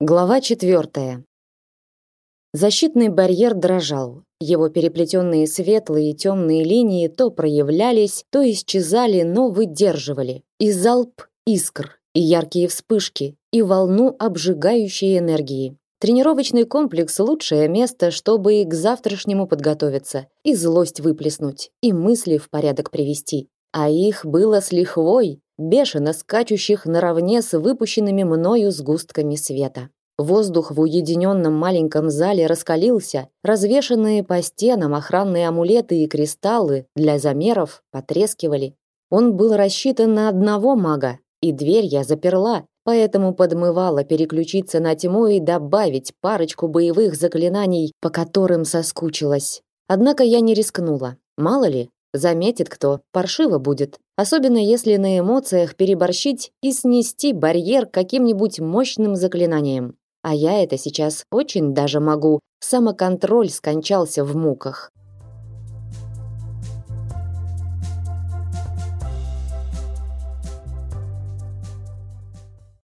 Глава четвертая. Защитный барьер дрожал. Его переплетенные светлые и темные линии то проявлялись, то исчезали, но выдерживали. И залп искр, и яркие вспышки, и волну обжигающей энергии. Тренировочный комплекс лучшее место, чтобы и к завтрашнему подготовиться, и злость выплеснуть, и мысли в порядок привести. А их было с лихвой, бешено скачущих наравне с выпущенными мною сгустками света. Воздух в уединенном маленьком зале раскалился, развешанные по стенам охранные амулеты и кристаллы для замеров потрескивали. Он был рассчитан на одного мага, и дверь я заперла, поэтому подмывала переключиться на тьму и добавить парочку боевых заклинаний, по которым соскучилась. Однако я не рискнула. Мало ли, заметит кто, паршиво будет. Особенно если на эмоциях переборщить и снести барьер каким-нибудь мощным заклинанием. А я это сейчас очень даже могу. Самоконтроль скончался в муках.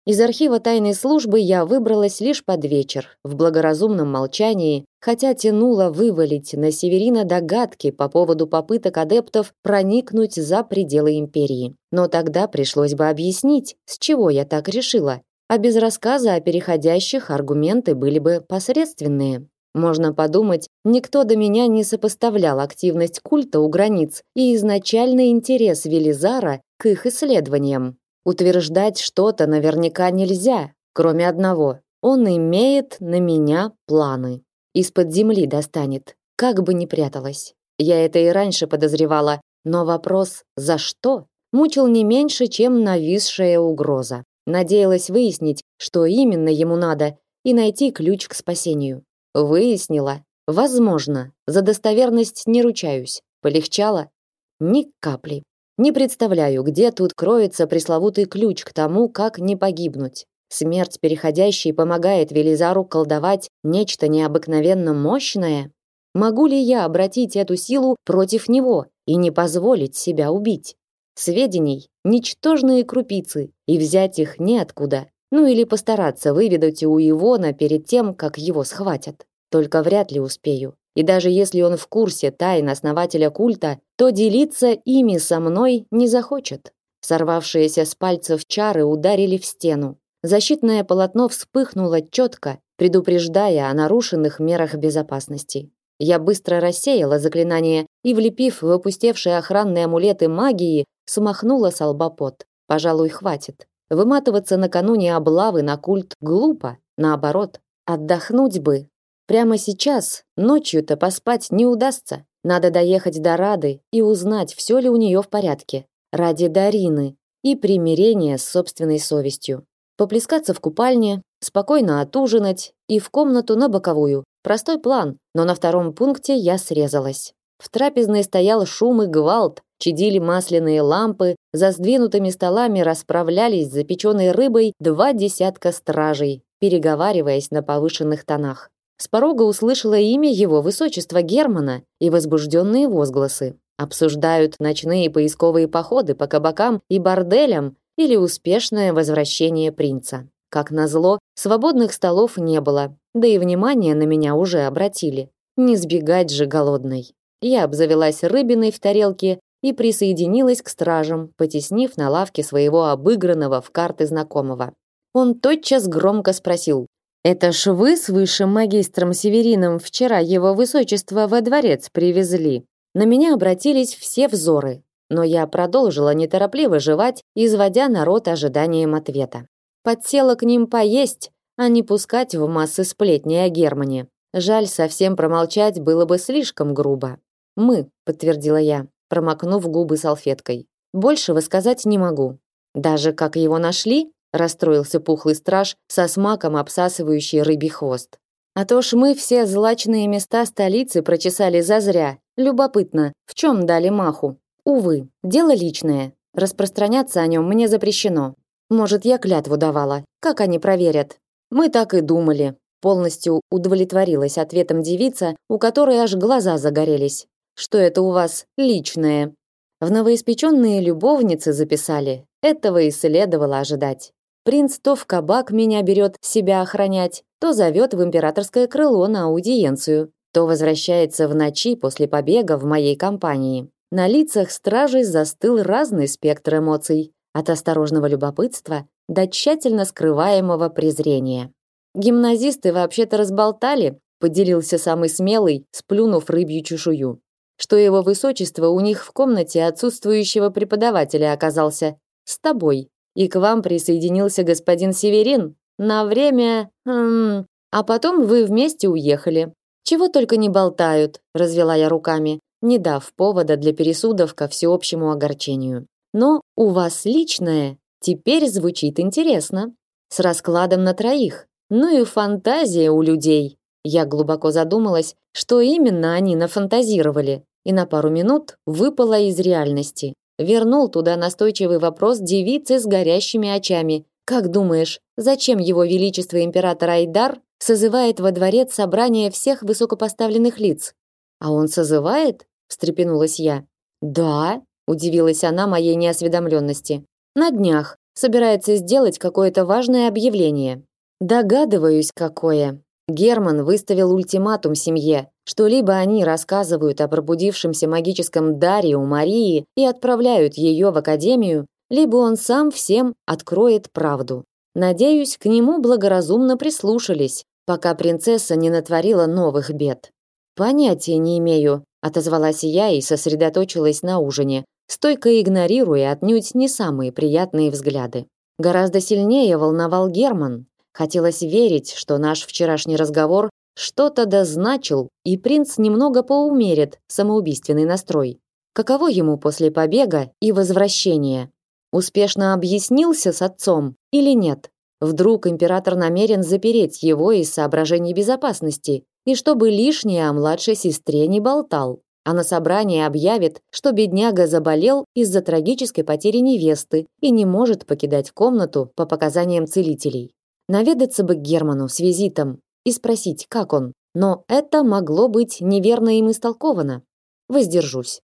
Из архива тайной службы я выбралась лишь под вечер, в благоразумном молчании, хотя тянуло вывалить на Северина догадки по поводу попыток адептов проникнуть за пределы империи. Но тогда пришлось бы объяснить, с чего я так решила, а без рассказа о переходящих аргументы были бы посредственные. Можно подумать, никто до меня не сопоставлял активность культа у границ и изначальный интерес Велизара к их исследованиям. Утверждать что-то наверняка нельзя, кроме одного. Он имеет на меня планы. Из-под земли достанет, как бы ни пряталась. Я это и раньше подозревала, но вопрос «за что?» мучил не меньше, чем нависшая угроза. Надеялась выяснить, что именно ему надо, и найти ключ к спасению. Выяснила. Возможно. За достоверность не ручаюсь. Полегчало? Ни капли. Не представляю, где тут кроется пресловутый ключ к тому, как не погибнуть. Смерть переходящей помогает Велизару колдовать нечто необыкновенно мощное. Могу ли я обратить эту силу против него и не позволить себя убить? Сведений ничтожные крупицы, и взять их неоткуда. Ну или постараться выведать у Ивона перед тем, как его схватят. Только вряд ли успею. И даже если он в курсе тайн основателя культа, то делиться ими со мной не захочет. Сорвавшиеся с пальцев чары ударили в стену. Защитное полотно вспыхнуло четко, предупреждая о нарушенных мерах безопасности. Я быстро рассеяла заклинание и, влепив в опустевшие охранные амулеты магии, смахнула с лба пот. Пожалуй, хватит. Выматываться накануне облавы на культ глупо. Наоборот, отдохнуть бы. Прямо сейчас, ночью-то поспать не удастся. Надо доехать до Рады и узнать, все ли у нее в порядке. Ради Дарины и примирения с собственной совестью. Поплескаться в купальне, спокойно отужинать и в комнату на боковую. Простой план, но на втором пункте я срезалась. В трапезной стоял шум и гвалт, чадили масляные лампы, за сдвинутыми столами расправлялись запеченной рыбой два десятка стражей, переговариваясь на повышенных тонах. С порога услышала имя его высочества Германа и возбужденные возгласы. Обсуждают ночные поисковые походы по кабакам и борделям или успешное возвращение принца. Как назло, свободных столов не было, да и внимание на меня уже обратили. Не сбегать же голодной. Я обзавелась рыбиной в тарелке и присоединилась к стражам, потеснив на лавке своего обыгранного в карты знакомого. Он тотчас громко спросил: "Это ж вы с высшим магистром Северином вчера его высочество во дворец привезли?" На меня обратились все взоры, но я продолжила неторопливо жевать, изводя народ ожиданием ответа. Подсела к ним поесть, а не пускать в массы сплетни о Германе. Жаль, совсем промолчать было бы слишком грубо. Мы, подтвердила я промокнув губы салфеткой. Большего сказать не могу. Даже как его нашли? Расстроился пухлый страж со смаком обсасывающий рыбий хвост. А то ж мы все злачные места столицы прочесали зазря. Любопытно, в чем дали маху? Увы, дело личное. Распространяться о нем мне запрещено. Может, я клятву давала. Как они проверят? Мы так и думали. Полностью удовлетворилась ответом девица, у которой аж глаза загорелись что это у вас личное. В новоиспеченные любовницы записали. Этого и следовало ожидать. Принц то в кабак меня берет себя охранять, то зовет в императорское крыло на аудиенцию, то возвращается в ночи после побега в моей компании. На лицах стражей застыл разный спектр эмоций, от осторожного любопытства до тщательно скрываемого презрения. Гимназисты вообще-то разболтали, поделился самый смелый, сплюнув рыбью чешую. Что его высочество у них в комнате отсутствующего преподавателя оказался с тобой. И к вам присоединился господин Северин на время, хм, а потом вы вместе уехали. Чего только не болтают, развела я руками, не дав повода для пересудов ко всеобщему огорчению. Но у вас личное теперь звучит интересно, с раскладом на троих. Ну и фантазия у людей. Я глубоко задумалась, что именно они нафантазировали, и на пару минут выпала из реальности. Вернул туда настойчивый вопрос девицы с горящими очами. Как думаешь, зачем его величество император Айдар созывает во дворец собрание всех высокопоставленных лиц? А он созывает? встрепенулась я. Да, удивилась она моей неосведомленности. На днях собирается сделать какое-то важное объявление. Догадываюсь, какое. Герман выставил ультиматум семье, что либо они рассказывают о пробудившемся магическом даре у Марии и отправляют ее в академию, либо он сам всем откроет правду. Надеюсь, к нему благоразумно прислушались, пока принцесса не натворила новых бед. Понятия не имею, отозвалась я и сосредоточилась на ужине, стойко игнорируя отнюдь не самые приятные взгляды. Гораздо сильнее волновал Герман, Хотелось верить, что наш вчерашний разговор что-то дозначил, и принц немного поумерит самоубийственный настрой. Каково ему после побега и возвращения? Успешно объяснился с отцом или нет? Вдруг император намерен запереть его из соображений безопасности, и чтобы лишнее о младшей сестре не болтал, а на собрании объявит, что бедняга заболел из-за трагической потери невесты и не может покидать комнату по показаниям целителей. Наведаться бы к Герману с визитом и спросить, как он. Но это могло быть неверно им истолковано. Воздержусь.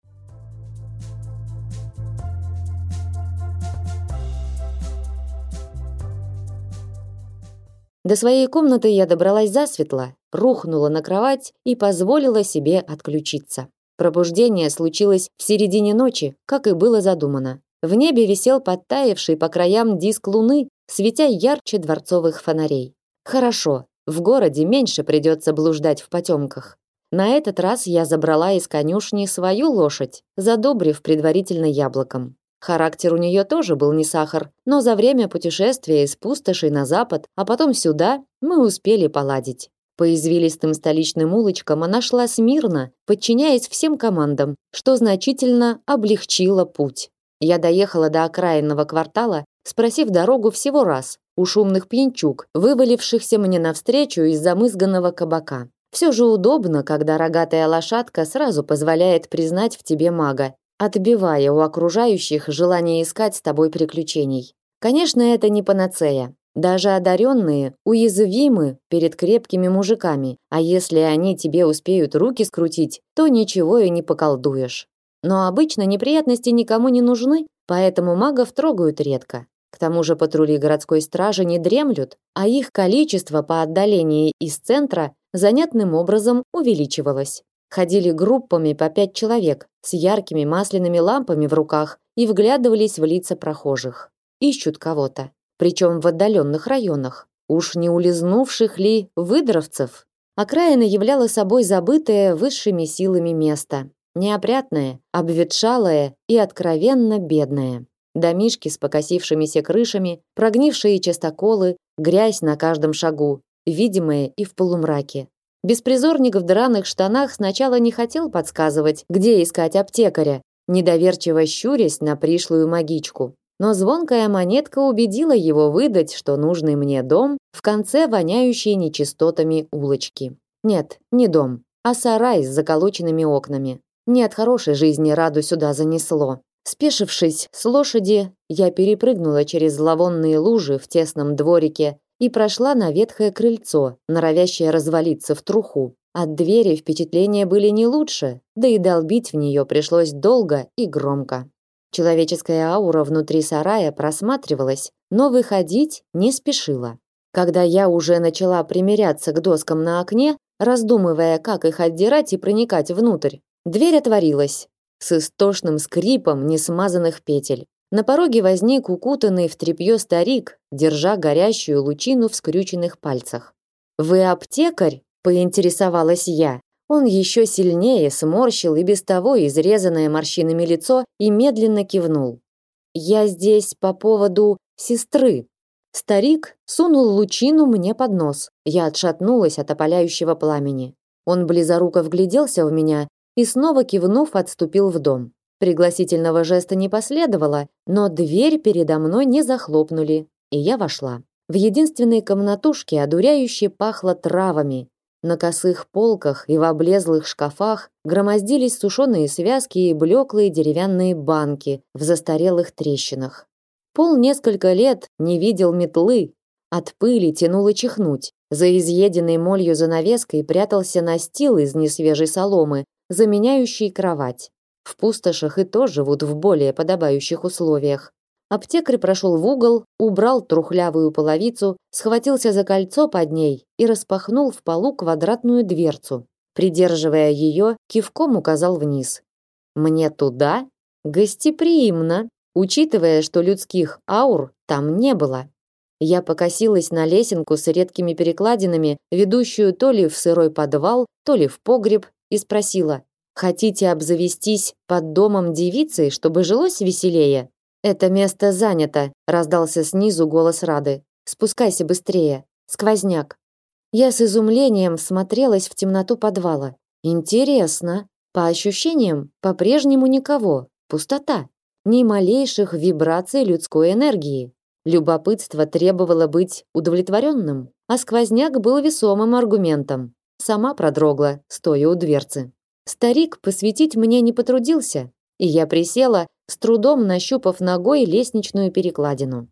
До своей комнаты я добралась засветло, рухнула на кровать и позволила себе отключиться. Пробуждение случилось в середине ночи, как и было задумано. В небе висел подтаявший по краям диск луны, светя ярче дворцовых фонарей. Хорошо, в городе меньше придется блуждать в потемках. На этот раз я забрала из конюшни свою лошадь, задобрив предварительно яблоком. Характер у нее тоже был не сахар, но за время путешествия из пустошей на запад, а потом сюда, мы успели поладить. По извилистым столичным улочкам она шла смирно, подчиняясь всем командам, что значительно облегчило путь. Я доехала до окраинного квартала, спросив дорогу всего раз у шумных пьянчуг, вывалившихся мне навстречу из замызганного кабака. Все же удобно, когда рогатая лошадка сразу позволяет признать в тебе мага, отбивая у окружающих желание искать с тобой приключений. Конечно, это не панацея. Даже одаренные уязвимы перед крепкими мужиками, а если они тебе успеют руки скрутить, то ничего и не поколдуешь. Но обычно неприятности никому не нужны, поэтому магов трогают редко. К тому же патрули городской стражи не дремлют, а их количество по отдалении из центра занятным образом увеличивалось. Ходили группами по пять человек с яркими масляными лампами в руках и вглядывались в лица прохожих. Ищут кого-то, причем в отдаленных районах. Уж не улизнувших ли выдровцев? Окраина являла собой забытое высшими силами место, Неопрятное, обветшалое и откровенно бедное. Домишки с покосившимися крышами, прогнившие частоколы, грязь на каждом шагу, видимые и в полумраке. Беспризорник в драных штанах сначала не хотел подсказывать, где искать аптекаря, недоверчиво щурясь на пришлую магичку. Но звонкая монетка убедила его выдать, что нужный мне дом в конце воняющей нечистотами улочки. Нет, не дом, а сарай с заколоченными окнами. Не от хорошей жизни Раду сюда занесло. Спешившись с лошади, я перепрыгнула через зловонные лужи в тесном дворике и прошла на ветхое крыльцо, норовящее развалиться в труху. От двери впечатления были не лучше, да и долбить в нее пришлось долго и громко. Человеческая аура внутри сарая просматривалась, но выходить не спешила. Когда я уже начала примиряться к доскам на окне, раздумывая, как их отдирать и проникать внутрь, дверь отворилась с истошным скрипом несмазанных петель. На пороге возник укутанный в тряпье старик, держа горящую лучину в скрюченных пальцах. «Вы аптекарь?» – поинтересовалась я. Он еще сильнее сморщил и без того изрезанное морщинами лицо и медленно кивнул. «Я здесь по поводу сестры», Старик сунул лучину мне под нос. Я отшатнулась от опаляющего пламени. Он близоруко вгляделся в меня и снова кивнув, отступил в дом. Пригласительного жеста не последовало, но дверь передо мной не захлопнули, и я вошла. В единственной комнатушке одуряюще пахло травами. На косых полках и в облезлых шкафах громоздились сушеные связки и блеклые деревянные банки в застарелых трещинах. Пол несколько лет не видел метлы, от пыли тянуло чихнуть. За изъеденной молью занавеской прятался настил из несвежей соломы, заменяющий кровать. В пустошах и то живут в более подобающих условиях. Аптекарь прошел в угол, убрал трухлявую половицу, схватился за кольцо под ней и распахнул в полу квадратную дверцу. Придерживая ее, кивком указал вниз. «Мне туда? Гостеприимно!» учитывая, что людских аур там не было. Я покосилась на лесенку с редкими перекладинами, ведущую то ли в сырой подвал, то ли в погреб, и спросила: "Хотите обзавестись под домом девицей, чтобы жилось веселее?" "Это место занято", раздался снизу голос Рады. "Спускайся быстрее. Сквозняк". Я с изумлением смотрелась в темноту подвала. Интересно. По ощущениям, по-прежнему никого. Пустота ни малейших вибраций людской энергии. Любопытство требовало быть удовлетворенным, а сквозняк был весомым аргументом. Сама продрогла, стоя у дверцы. Старик посветить мне не потрудился, и я присела, с трудом нащупав ногой лестничную перекладину.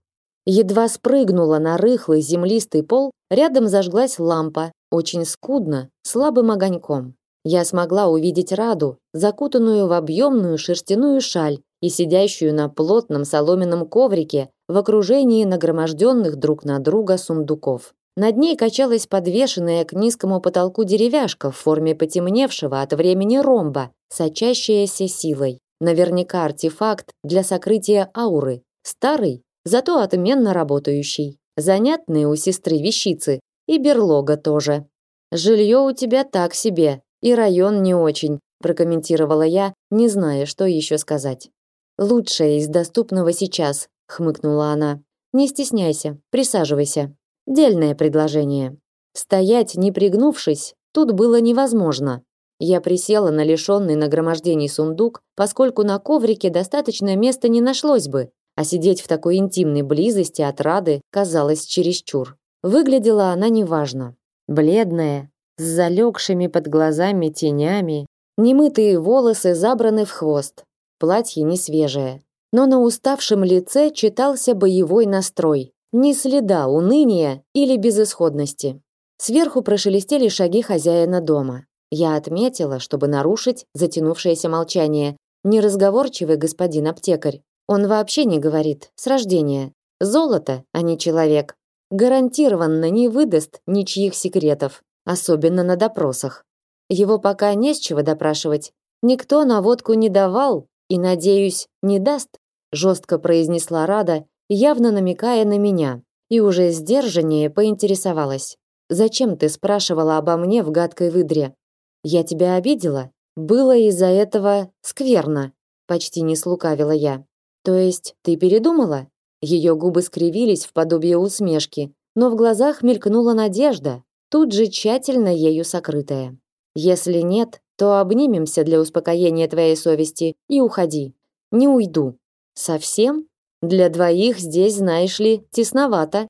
Едва спрыгнула на рыхлый землистый пол, рядом зажглась лампа, очень скудно, слабым огоньком. Я смогла увидеть Раду, закутанную в объемную шерстяную шаль и сидящую на плотном соломенном коврике в окружении нагроможденных друг на друга сундуков. Над ней качалась подвешенная к низкому потолку деревяшка в форме потемневшего от времени ромба, сочащаяся силой. Наверняка артефакт для сокрытия ауры. Старый, зато отменно работающий. Занятные у сестры вещицы. И берлога тоже. Жилье у тебя так себе. И район не очень, прокомментировала я, не зная, что еще сказать. Лучшее из доступного сейчас, хмыкнула она. Не стесняйся, присаживайся. Дельное предложение. Стоять, не пригнувшись, тут было невозможно. Я присела на лишенный нагромождений сундук, поскольку на коврике достаточно места не нашлось бы, а сидеть в такой интимной близости от Рады казалось чересчур. Выглядела она неважно. Бледная, с залегшими под глазами тенями, немытые волосы забраны в хвост, платье не свежее. Но на уставшем лице читался боевой настрой, ни следа уныния или безысходности. Сверху прошелестели шаги хозяина дома. Я отметила, чтобы нарушить затянувшееся молчание. Неразговорчивый господин аптекарь. Он вообще не говорит, с рождения. Золото, а не человек. Гарантированно не выдаст ничьих секретов, особенно на допросах. Его пока не с чего допрашивать. Никто наводку не давал, и, надеюсь, не даст, жестко произнесла Рада, явно намекая на меня, и уже сдержаннее поинтересовалась. Зачем ты спрашивала обо мне в гадкой выдре? Я тебя обидела? Было из-за этого скверно, почти не слукавила я. То есть ты передумала? Ее губы скривились в подобие усмешки, но в глазах мелькнула надежда, тут же тщательно ею сокрытая. Если нет, то обнимемся для успокоения твоей совести и уходи. Не уйду. Совсем? Для двоих здесь, знаешь ли, тесновато.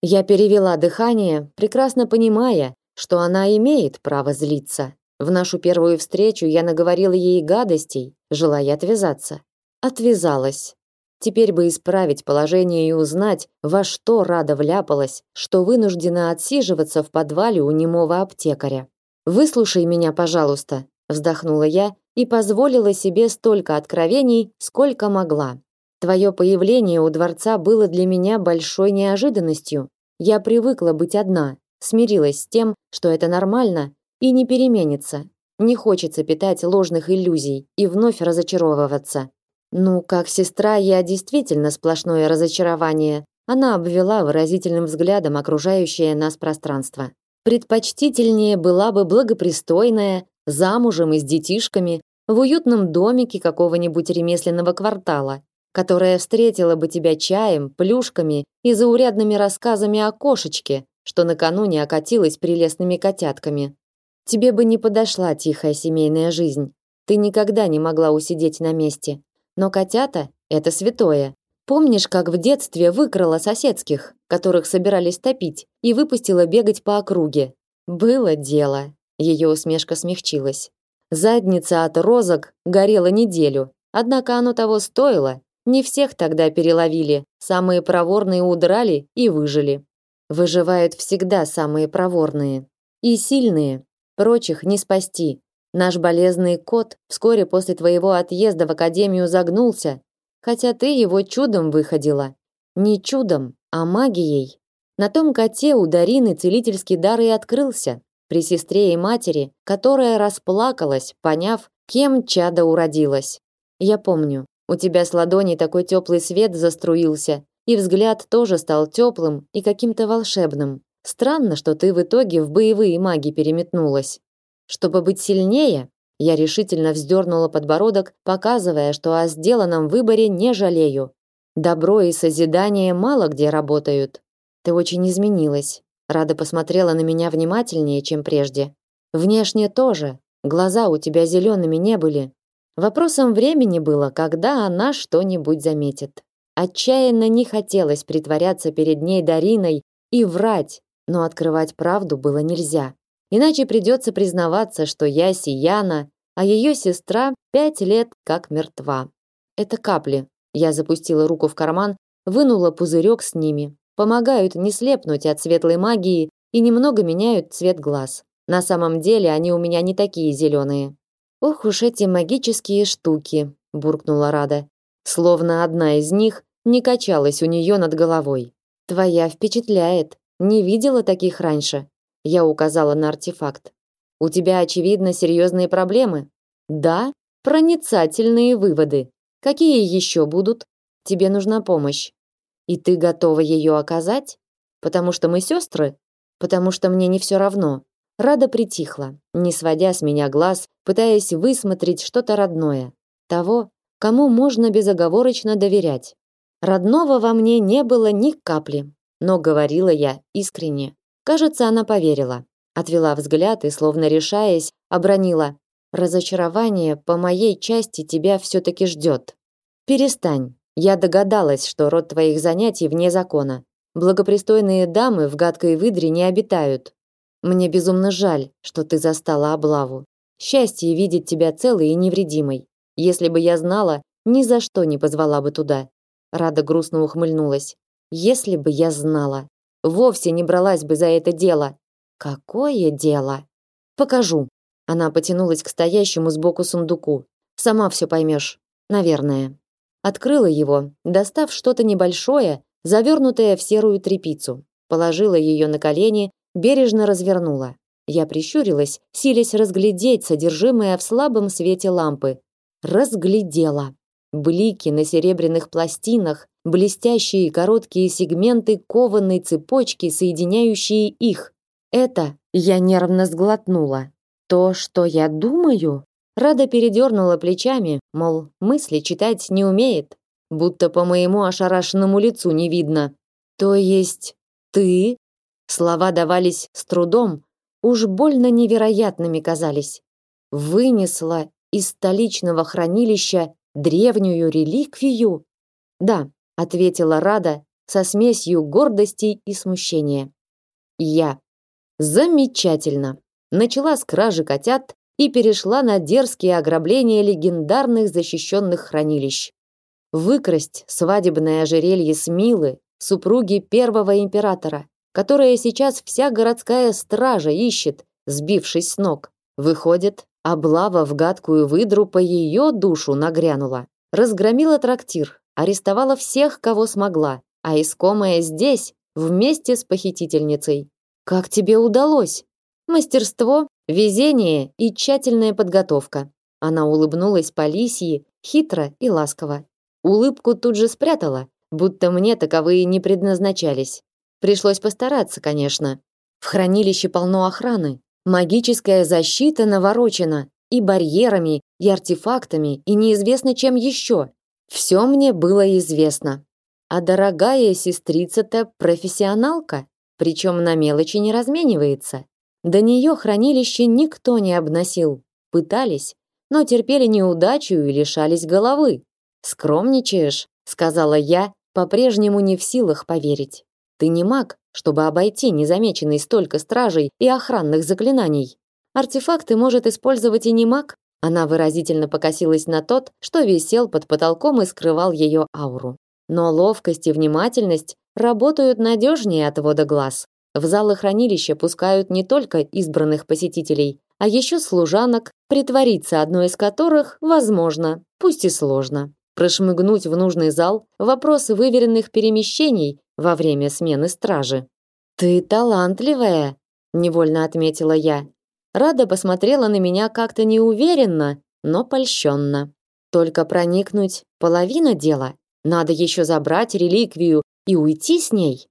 Я перевела дыхание, прекрасно понимая, что она имеет право злиться. В нашу первую встречу я наговорила ей гадостей, желая отвязаться. Отвязалась. Теперь бы исправить положение и узнать, во что Рада вляпалась, что вынуждена отсиживаться в подвале у немого аптекаря. Выслушай меня, пожалуйста, вздохнула я и позволила себе столько откровений, сколько могла. Твое появление у дворца было для меня большой неожиданностью. Я привыкла быть одна, смирилась с тем, что это нормально и не переменится. Не хочется питать ложных иллюзий и вновь разочаровываться. Ну, как сестра, я действительно сплошное разочарование. Она обвела выразительным взглядом окружающее нас пространство. Предпочтительнее была бы благопристойная, замужем и с детишками, в уютном домике какого-нибудь ремесленного квартала, которая встретила бы тебя чаем, плюшками и заурядными рассказами о кошечке, что накануне окатилась прелестными котятками. Тебе бы не подошла тихая семейная жизнь. Ты никогда не могла усидеть на месте. Но котята это святое. Помнишь, как в детстве выкрала соседских, которых собирались топить, и выпустила бегать по округе? Было дело. Ее усмешка смягчилась. Задница от розок горела неделю, однако оно того стоило. Не всех тогда переловили, самые проворные удрали и выжили. Выживают всегда самые проворные и сильные. Прочих не спасти. Наш болезный кот вскоре после твоего отъезда в академию загнулся, хотя ты его чудом выходила. Не чудом, а магией. На том коте у Дарины целительский дар и открылся при сестре и матери, которая расплакалась, поняв, кем чада уродилась. Я помню, у тебя с ладони такой теплый свет заструился, и взгляд тоже стал теплым и каким-то волшебным. Странно, что ты в итоге в боевые маги переметнулась. Чтобы быть сильнее, я решительно вздернула подбородок, показывая, что о сделанном выборе не жалею. Добро и созидание мало где работают. Ты очень изменилась. Рада посмотрела на меня внимательнее, чем прежде. Внешне тоже. Глаза у тебя зелеными не были. Вопросом времени было, когда она что-нибудь заметит. Отчаянно не хотелось притворяться перед ней Дариной и врать, но открывать правду было нельзя. Иначе придется признаваться, что я Сияна, а ее сестра пять лет как мертва. Это капли. Я запустила руку в карман, вынула пузырек с ними, помогают не слепнуть от светлой магии и немного меняют цвет глаз. На самом деле они у меня не такие зеленые. Ох уж эти магические штуки, буркнула Рада. Словно одна из них не качалась у нее над головой. Твоя впечатляет. Не видела таких раньше. Я указала на артефакт. У тебя очевидно серьезные проблемы. Да, проницательные выводы. Какие еще будут? Тебе нужна помощь. И ты готова ее оказать? Потому что мы сестры? Потому что мне не все равно. Рада притихла, не сводя с меня глаз, пытаясь высмотреть что-то родное, того, кому можно безоговорочно доверять. Родного во мне не было ни капли, но говорила я искренне. Кажется, она поверила. Отвела взгляд и, словно решаясь, обронила: "Разочарование по моей части тебя все таки ждет. Перестань. Я догадалась, что род твоих занятий вне закона. Благопристойные дамы в гадкой выдре не обитают. Мне безумно жаль, что ты застала облаву. Счастье видеть тебя целой и невредимой. Если бы я знала, ни за что не позвала бы туда. Рада грустно ухмыльнулась. Если бы я знала, вовсе не бралась бы за это дело. Какое дело? Покажу. Она потянулась к стоящему сбоку сундуку. Сама все поймешь, наверное. Открыла его, достав что-то небольшое, завернутое в серую тряпицу. Положила ее на колени, бережно развернула. Я прищурилась, силясь разглядеть содержимое в слабом свете лампы. Разглядела. Блики на серебряных пластинах, блестящие короткие сегменты кованой цепочки, соединяющие их. Это я нервно сглотнула. То, что я думаю, Рада передернула плечами, мол, мысли читать не умеет, будто по моему ошарашенному лицу не видно. То есть ты? Слова давались с трудом, уж больно невероятными казались. Вынесла из столичного хранилища древнюю реликвию? Да, ответила Рада со смесью гордости и смущения. Я. Замечательно. Начала с кражи котят, и перешла на дерзкие ограбления легендарных защищенных хранилищ. Выкрасть свадебное ожерелье Смилы, супруги первого императора, которое сейчас вся городская стража ищет, сбившись с ног. Выходит, Облава в гадкую выдру по ее душу нагрянула. Разгромила трактир, арестовала всех, кого смогла, а искомая здесь, вместе с похитительницей. Как тебе удалось? Мастерство, везение и тщательная подготовка. Она улыбнулась по лисьи, хитро и ласково. Улыбку тут же спрятала, будто мне таковые не предназначались. Пришлось постараться, конечно. В хранилище полно охраны. Магическая защита наворочена и барьерами, и артефактами, и неизвестно чем еще. Все мне было известно. А дорогая сестрица-то профессионалка, причем на мелочи не разменивается. До нее хранилище никто не обносил. Пытались, но терпели неудачу и лишались головы. «Скромничаешь», — сказала я, по-прежнему не в силах поверить. «Ты не маг, чтобы обойти незамеченный столько стражей и охранных заклинаний. Артефакты может использовать и не маг». Она выразительно покосилась на тот, что висел под потолком и скрывал ее ауру. Но ловкость и внимательность работают надежнее отвода глаз. В залы хранилища пускают не только избранных посетителей, а еще служанок, притвориться одной из которых возможно, пусть и сложно. Прошмыгнуть в нужный зал – вопрос выверенных перемещений во время смены стражи. «Ты талантливая», – невольно отметила я. Рада посмотрела на меня как-то неуверенно, но польщенно. Только проникнуть – половина дела. Надо еще забрать реликвию и уйти с ней.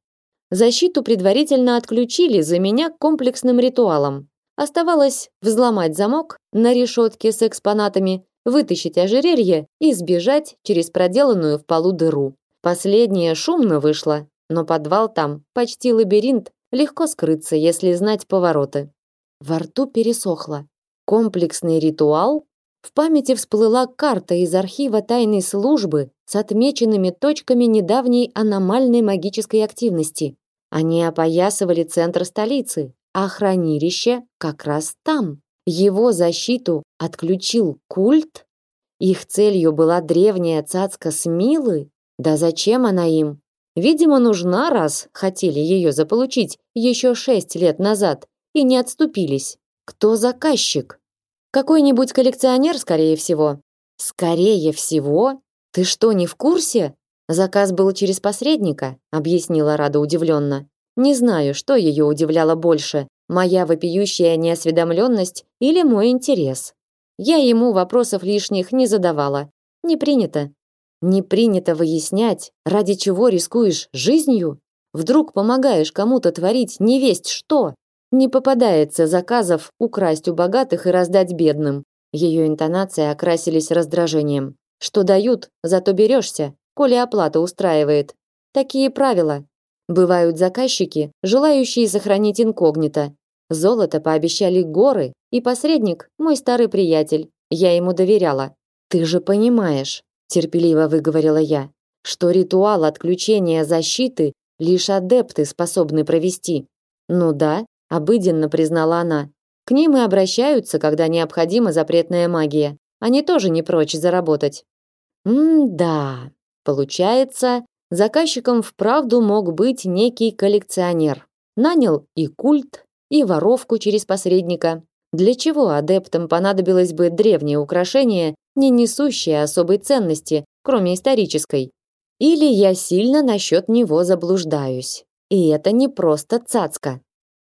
Защиту предварительно отключили за меня комплексным ритуалом. Оставалось взломать замок на решетке с экспонатами, вытащить ожерелье и сбежать через проделанную в полу дыру. Последнее шумно вышло, но подвал там почти лабиринт, легко скрыться, если знать повороты. Во рту пересохло. Комплексный ритуал? В памяти всплыла карта из архива тайной службы с отмеченными точками недавней аномальной магической активности. Они опоясывали центр столицы, а хранилище как раз там. Его защиту отключил культ? Их целью была древняя цацка Смилы? Да зачем она им? Видимо, нужна, раз хотели ее заполучить еще шесть лет назад и не отступились. Кто заказчик? Какой-нибудь коллекционер, скорее всего. Скорее всего? Ты что, не в курсе? Заказ был через посредника, объяснила Рада удивленно. Не знаю, что ее удивляло больше: моя вопиющая неосведомленность или мой интерес. Я ему вопросов лишних не задавала. Не принято. Не принято выяснять, ради чего рискуешь жизнью? Вдруг помогаешь кому-то творить невесть что? Не попадается заказов украсть у богатых и раздать бедным. Ее интонации окрасились раздражением. Что дают, зато берешься, коли оплата устраивает. Такие правила. Бывают заказчики, желающие сохранить инкогнито. Золото пообещали горы, и посредник мой старый приятель. Я ему доверяла. Ты же понимаешь, терпеливо выговорила я, что ритуал отключения защиты лишь адепты способны провести. Ну да, обыденно признала она. К ним и обращаются, когда необходима запретная магия. Они тоже не прочь заработать. М-да. Получается, Заказчиком вправду мог быть некий коллекционер. Нанял и культ, и воровку через посредника. Для чего адептам понадобилось бы древнее украшение, не несущее особой ценности, кроме исторической? Или я сильно насчет него заблуждаюсь? И это не просто цацка.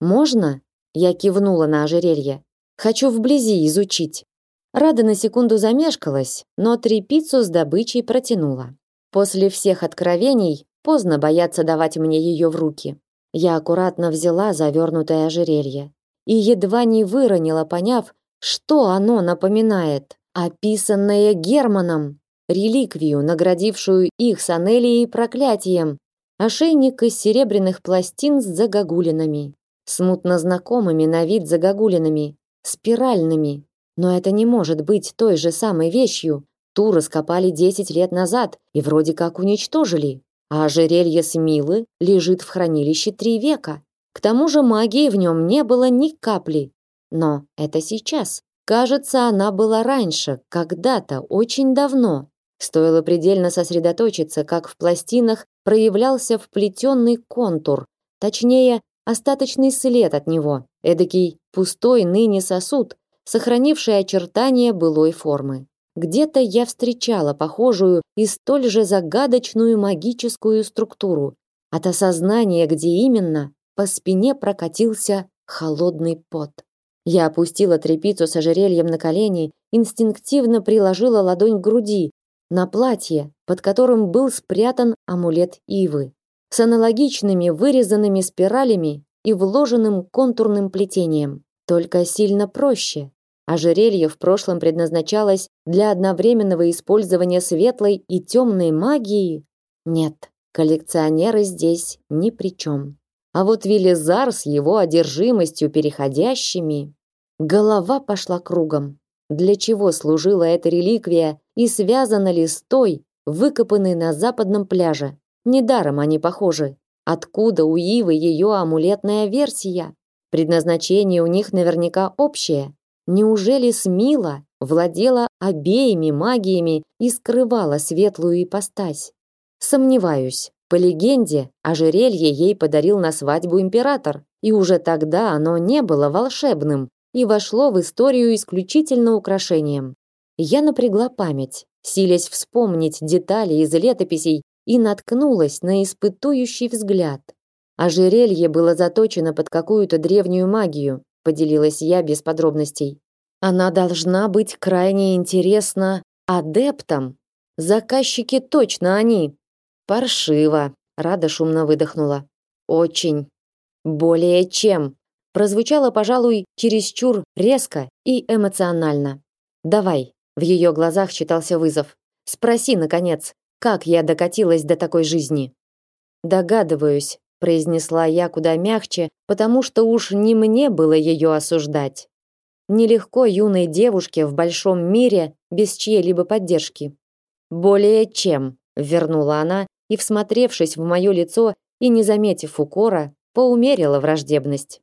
Можно? Я кивнула на ожерелье. Хочу вблизи изучить. Рада на секунду замешкалась, но трепицу с добычей протянула. После всех откровений поздно бояться давать мне ее в руки. Я аккуратно взяла завернутое ожерелье и едва не выронила, поняв, что оно напоминает. Описанное Германом, реликвию, наградившую их с Анелией проклятием, ошейник из серебряных пластин с загогулинами, смутно знакомыми на вид загогулинами, спиральными. Но это не может быть той же самой вещью, Ту раскопали 10 лет назад и вроде как уничтожили. А ожерелье Смилы лежит в хранилище три века. К тому же магии в нем не было ни капли. Но это сейчас. Кажется, она была раньше, когда-то, очень давно. Стоило предельно сосредоточиться, как в пластинах проявлялся вплетенный контур, точнее, остаточный след от него, эдакий пустой ныне сосуд, сохранивший очертания былой формы. Где-то я встречала похожую и столь же загадочную магическую структуру. От осознания, где именно, по спине прокатился холодный пот. Я опустила трепицу с ожерельем на колени, инстинктивно приложила ладонь к груди, на платье, под которым был спрятан амулет Ивы, с аналогичными вырезанными спиралями и вложенным контурным плетением, только сильно проще. Ожерелье в прошлом предназначалось для одновременного использования светлой и темной магии. Нет, коллекционеры здесь ни при чем. А вот Велизар с его одержимостью переходящими... Голова пошла кругом. Для чего служила эта реликвия и связана ли с той, выкопанной на западном пляже? Недаром они похожи. Откуда у Ивы ее амулетная версия? Предназначение у них наверняка общее. Неужели Смила владела обеими магиями и скрывала светлую ипостась? Сомневаюсь. По легенде, ожерелье ей подарил на свадьбу император, и уже тогда оно не было волшебным и вошло в историю исключительно украшением. Я напрягла память, силясь вспомнить детали из летописей, и наткнулась на испытующий взгляд. Ожерелье было заточено под какую-то древнюю магию, поделилась я без подробностей. Она должна быть крайне интересна адептам. Заказчики точно они. Паршиво, Рада шумно выдохнула. Очень. Более чем. Прозвучало, пожалуй, чересчур резко и эмоционально. Давай. В ее глазах читался вызов. Спроси наконец, как я докатилась до такой жизни. Догадываюсь, произнесла я куда мягче, потому что уж не мне было ее осуждать. Нелегко юной девушке в большом мире без чьей-либо поддержки. Более чем, вернула она и, всмотревшись в мое лицо и не заметив укора, поумерила враждебность.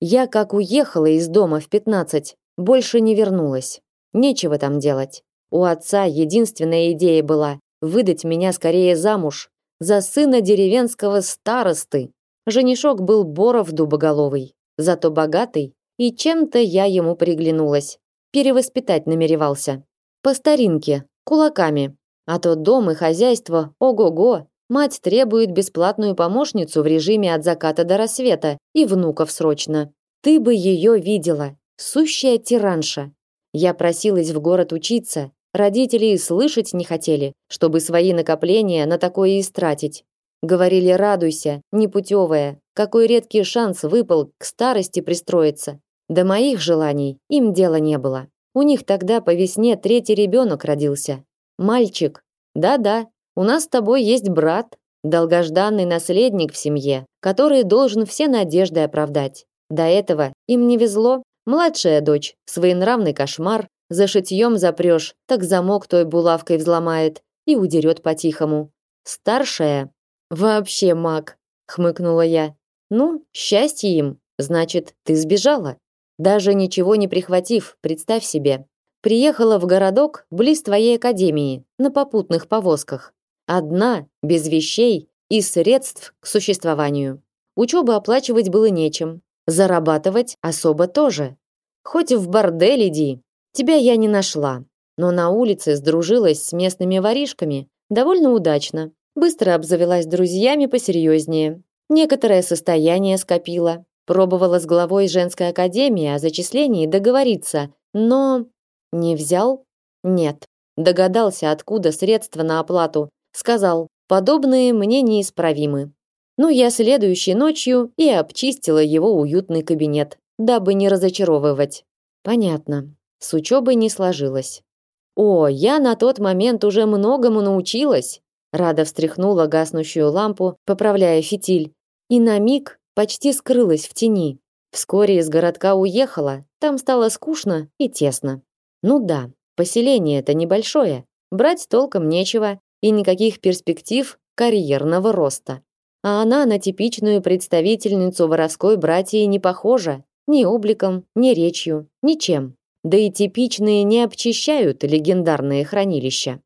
Я как уехала из дома в пятнадцать, больше не вернулась. Нечего там делать. У отца единственная идея была выдать меня скорее замуж за сына деревенского старосты. Женишок был Боров дубоголовый, зато богатый, и чем-то я ему приглянулась. Перевоспитать намеревался. По старинке, кулаками. А то дом и хозяйство, ого-го, мать требует бесплатную помощницу в режиме от заката до рассвета и внуков срочно. Ты бы ее видела, сущая тиранша. Я просилась в город учиться, Родители и слышать не хотели, чтобы свои накопления на такое истратить. Говорили: "Радуйся, непутевая, какой редкий шанс выпал к старости пристроиться". До моих желаний им дела не было. У них тогда по весне третий ребенок родился. Мальчик. Да-да, у нас с тобой есть брат, долгожданный наследник в семье, который должен все надежды оправдать. До этого им не везло. Младшая дочь, своенравный кошмар, за шитьем запрешь, так замок той булавкой взломает и удерет по-тихому. Старшая вообще маг, хмыкнула я. Ну, счастье им, значит, ты сбежала. Даже ничего не прихватив, представь себе. Приехала в городок близ твоей академии на попутных повозках. Одна, без вещей и средств к существованию. Учебу оплачивать было нечем, зарабатывать особо тоже. Хоть в бордель иди, Тебя я не нашла, но на улице сдружилась с местными воришками довольно удачно. Быстро обзавелась друзьями посерьезнее. Некоторое состояние скопила. Пробовала с главой женской академии о зачислении договориться, но не взял? Нет. Догадался, откуда средства на оплату. Сказал: "Подобные мне неисправимы". Ну, я следующей ночью и обчистила его уютный кабинет, дабы не разочаровывать. Понятно. С учебой не сложилось. О, я на тот момент уже многому научилась. Рада встряхнула гаснущую лампу, поправляя фитиль, и на миг почти скрылась в тени. Вскоре из городка уехала, там стало скучно и тесно. Ну да, поселение это небольшое, брать толком нечего и никаких перспектив карьерного роста. А она на типичную представительницу воровской братьи не похожа, ни обликом, ни речью, ничем да и типичные не обчищают легендарные хранилища.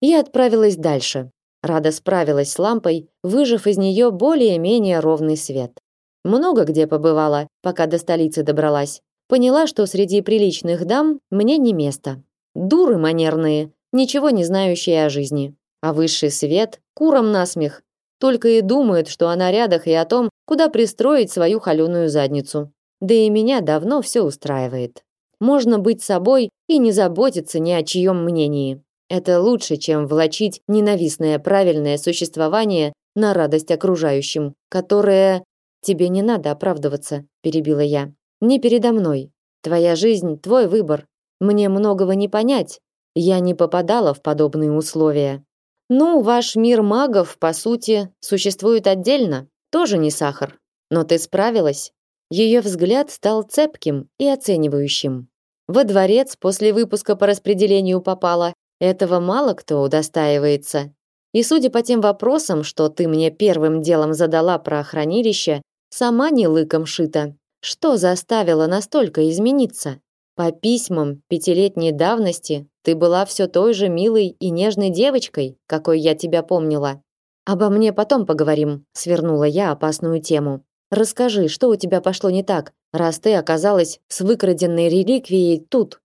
Я отправилась дальше. Рада справилась с лампой, выжав из нее более-менее ровный свет. Много где побывала, пока до столицы добралась. По Поняла, что среди приличных дам мне не место. Дуры манерные, ничего не знающие о жизни. А высший свет курам насмех. Только и думают, что о нарядах и о том, куда пристроить свою холеную задницу. Да и меня давно все устраивает. Можно быть собой и не заботиться ни о чьем мнении. Это лучше, чем влачить ненавистное правильное существование на радость окружающим, которое тебе не надо оправдываться, перебила я. Не передо мной. Твоя жизнь твой выбор. Мне многого не понять. Я не попадала в подобные условия. Ну, ваш мир магов, по сути, существует отдельно, тоже не сахар. Но ты справилась. Ее взгляд стал цепким и оценивающим. Во дворец после выпуска по распределению попала. Этого мало кто удостаивается. И судя по тем вопросам, что ты мне первым делом задала про хранилище, сама не лыком шита. Что заставило настолько измениться? По письмам пятилетней давности ты была все той же милой и нежной девочкой, какой я тебя помнила. Обо мне потом поговорим, свернула я опасную тему. Расскажи, что у тебя пошло не так, раз ты оказалась с выкраденной реликвией тут.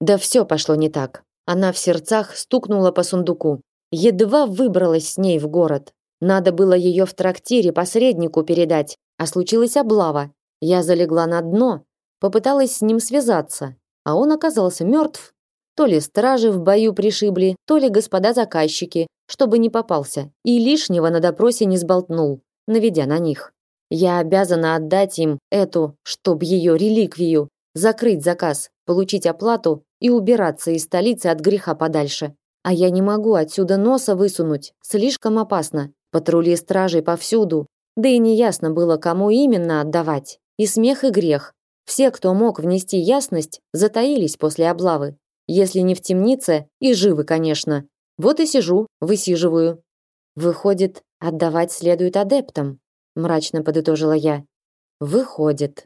Да все пошло не так. Она в сердцах стукнула по сундуку. Едва выбралась с ней в город. Надо было ее в трактире посреднику передать, а случилась облава. Я залегла на дно, Попыталась с ним связаться, а он оказался мертв. То ли стражи в бою пришибли, то ли господа заказчики, чтобы не попался, и лишнего на допросе не сболтнул, наведя на них. Я обязана отдать им эту, чтоб ее реликвию, закрыть заказ, получить оплату и убираться из столицы от греха подальше. А я не могу отсюда носа высунуть, слишком опасно. Патрули стражей повсюду, да и неясно было, кому именно отдавать. И смех, и грех. Все, кто мог внести ясность, затаились после облавы. Если не в темнице, и живы, конечно. Вот и сижу, высиживаю. Выходит, отдавать следует адептам, мрачно подытожила я. Выходит.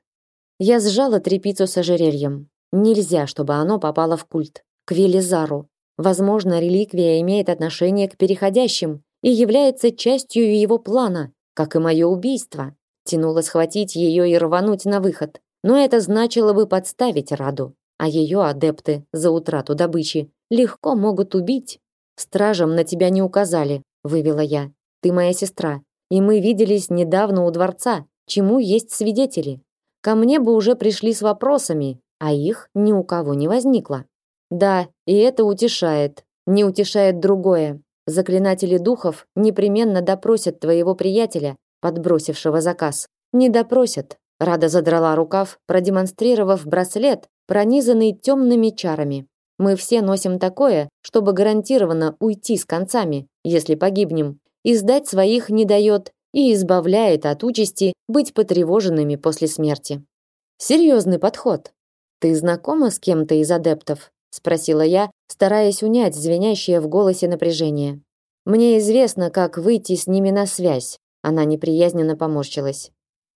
Я сжала трепицу с ожерельем. Нельзя, чтобы оно попало в культ, к Велизару. Возможно, реликвия имеет отношение к переходящим и является частью его плана, как и мое убийство. Тянуло схватить ее и рвануть на выход но это значило бы подставить Раду, а ее адепты за утрату добычи легко могут убить. Стражам на тебя не указали, вывела я. Ты моя сестра, и мы виделись недавно у дворца, чему есть свидетели. Ко мне бы уже пришли с вопросами, а их ни у кого не возникло. Да, и это утешает. Не утешает другое. Заклинатели духов непременно допросят твоего приятеля, подбросившего заказ. Не допросят, Рада задрала рукав, продемонстрировав браслет, пронизанный темными чарами. Мы все носим такое, чтобы гарантированно уйти с концами, если погибнем. И сдать своих не дает и избавляет от участи быть потревоженными после смерти. Серьезный подход. Ты знакома с кем-то из адептов? спросила я, стараясь унять звенящее в голосе напряжение. Мне известно, как выйти с ними на связь. Она неприязненно поморщилась.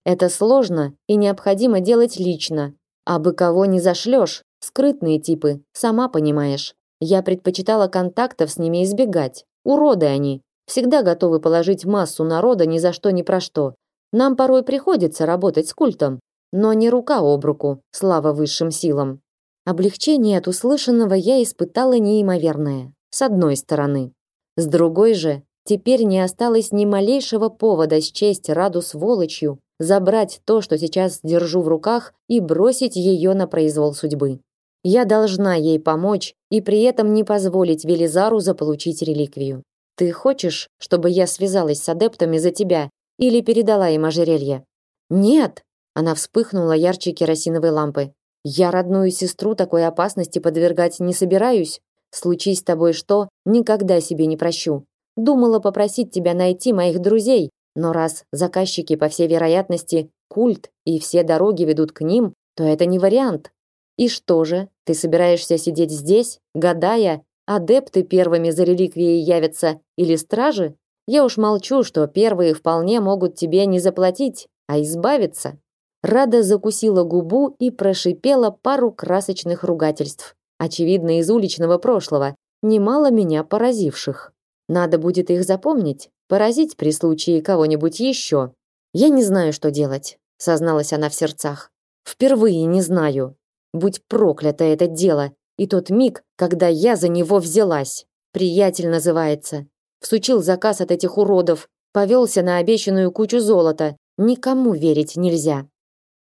Это сложно и необходимо делать лично. А бы кого не зашлешь, скрытные типы, сама понимаешь. Я предпочитала контактов с ними избегать. Уроды они. Всегда готовы положить массу народа ни за что ни про что. Нам порой приходится работать с культом, но не рука об руку, слава высшим силам. Облегчение от услышанного я испытала неимоверное. С одной стороны. С другой же, теперь не осталось ни малейшего повода счесть Раду сволочью забрать то, что сейчас держу в руках, и бросить ее на произвол судьбы. Я должна ей помочь и при этом не позволить Велизару заполучить реликвию. Ты хочешь, чтобы я связалась с адептами за тебя или передала им ожерелье? Нет, она вспыхнула ярче керосиновой лампы. Я родную сестру такой опасности подвергать не собираюсь. Случись с тобой что, никогда себе не прощу. Думала попросить тебя найти моих друзей, но раз заказчики, по всей вероятности, культ и все дороги ведут к ним, то это не вариант. И что же, ты собираешься сидеть здесь, гадая, адепты первыми за реликвией явятся или стражи? Я уж молчу, что первые вполне могут тебе не заплатить, а избавиться. Рада закусила губу и прошипела пару красочных ругательств, очевидно из уличного прошлого, немало меня поразивших. Надо будет их запомнить, Поразить при случае кого-нибудь еще. Я не знаю, что делать, созналась она в сердцах. Впервые не знаю. Будь проклято это дело и тот миг, когда я за него взялась. Приятель называется. Всучил заказ от этих уродов, повелся на обещанную кучу золота. Никому верить нельзя.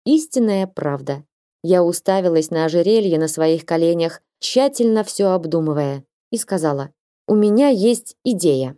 Истинная правда. Я уставилась на ожерелье на своих коленях, тщательно все обдумывая, и сказала: "У меня есть идея.